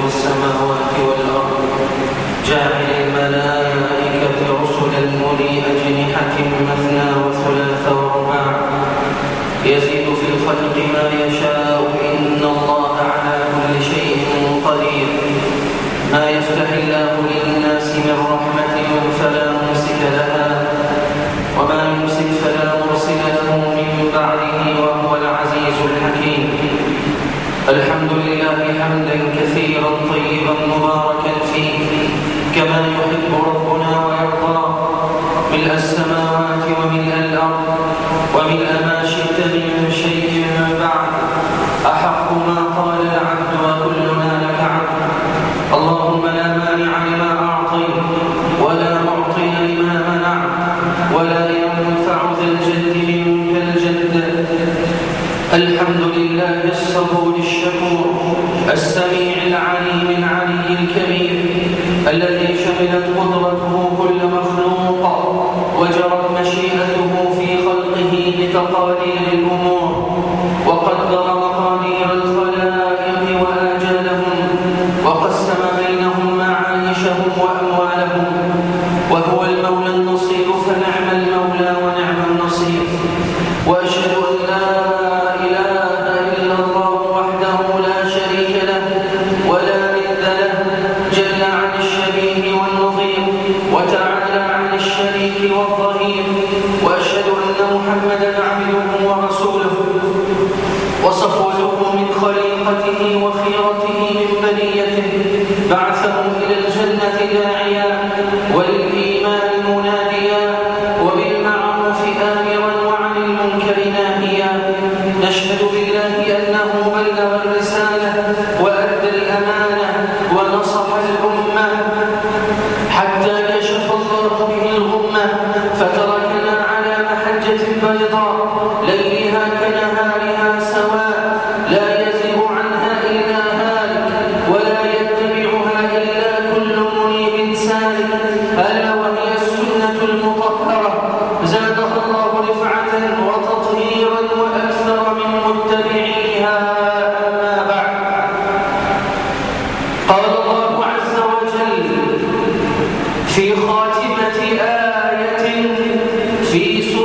Jerusalem. في خاتمة آية في سورة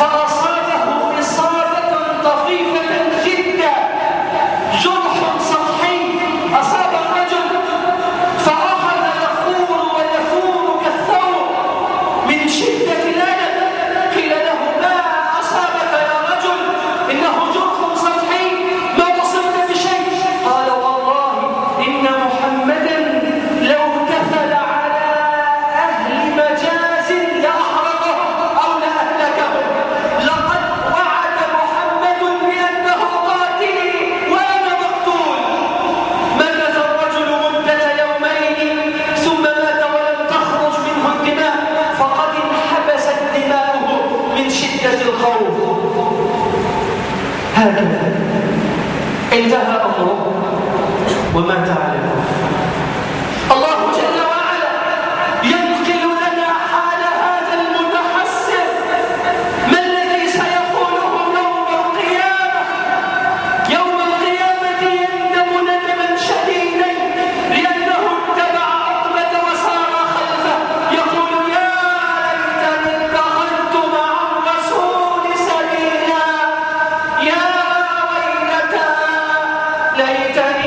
fast ليتني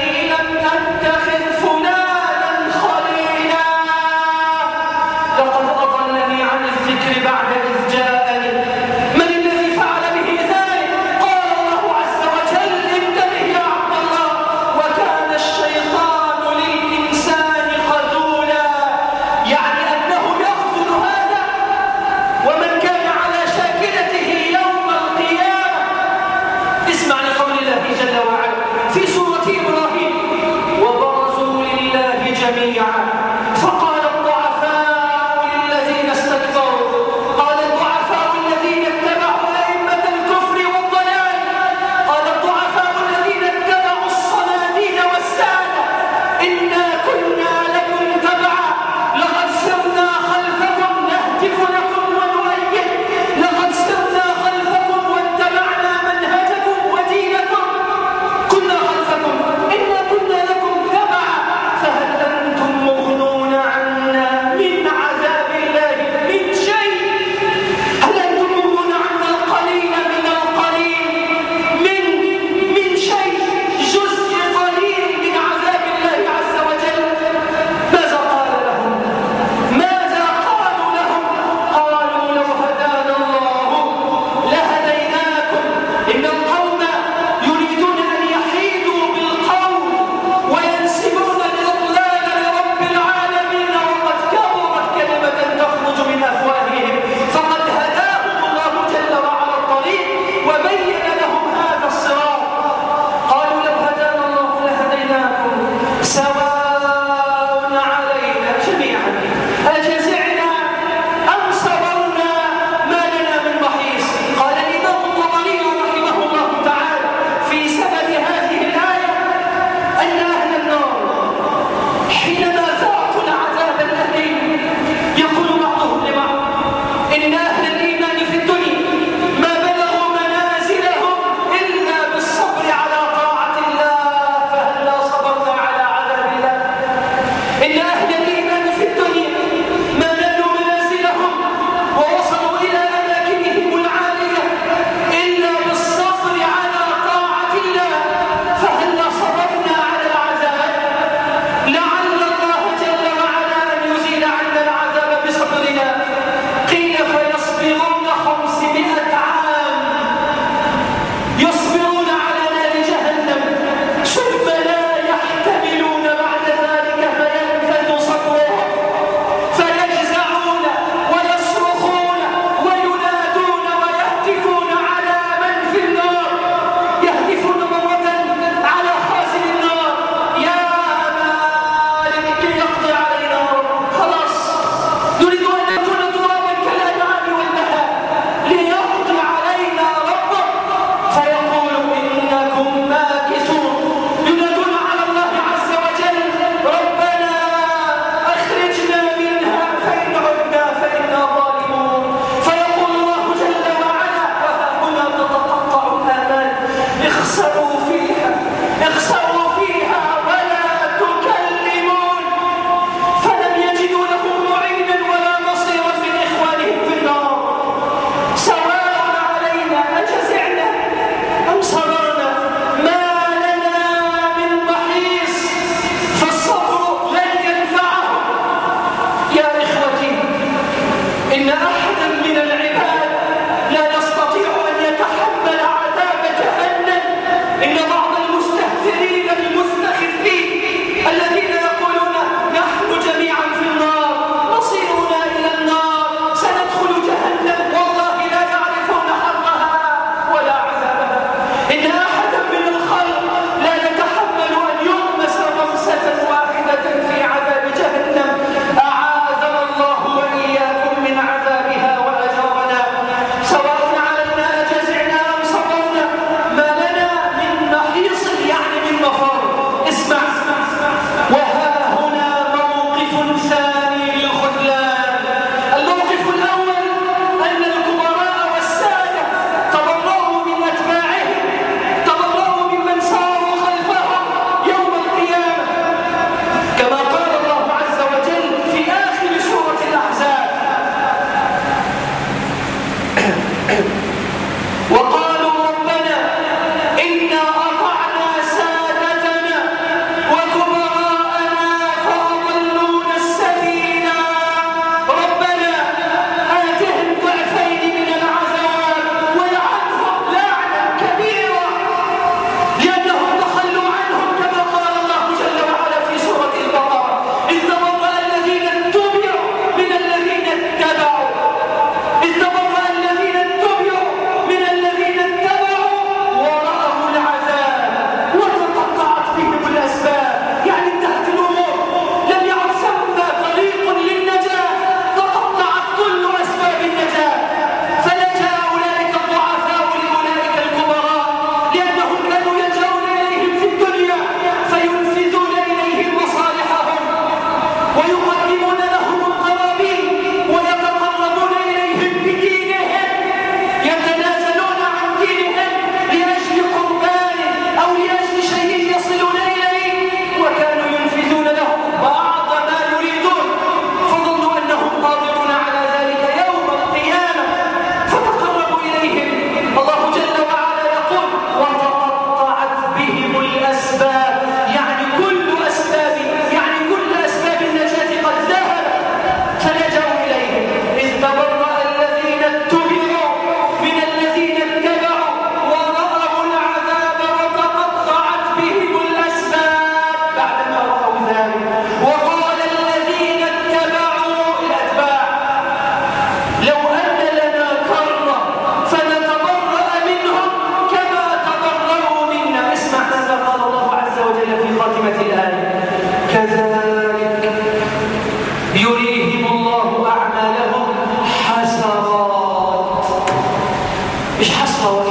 مش حسره واحد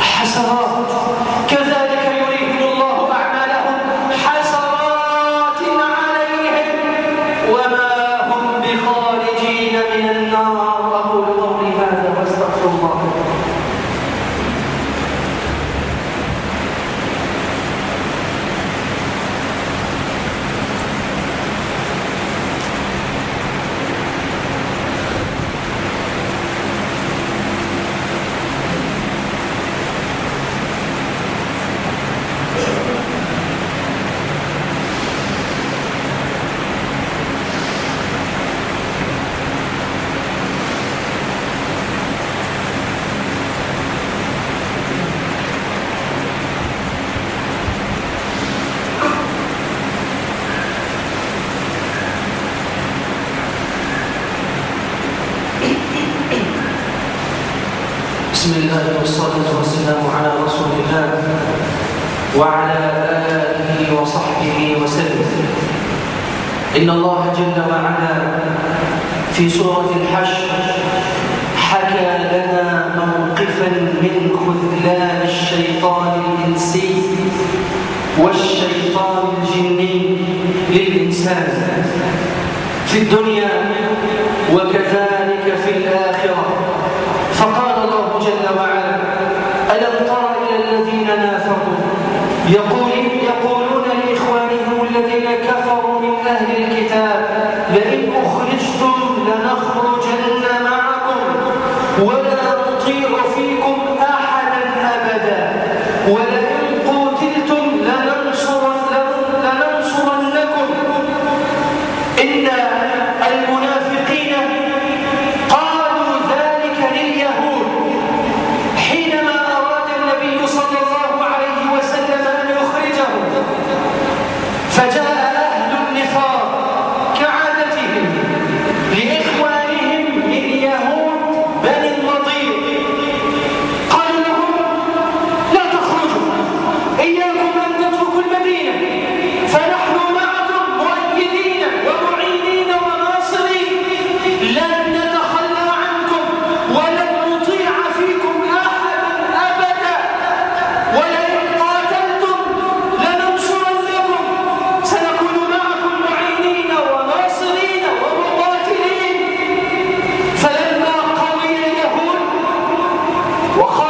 حسرات للإنسان في الدنيا وكذلك في الآخرة. فقال الله جل وعلا ألم تر إلى الذين نافقوا يقول وخ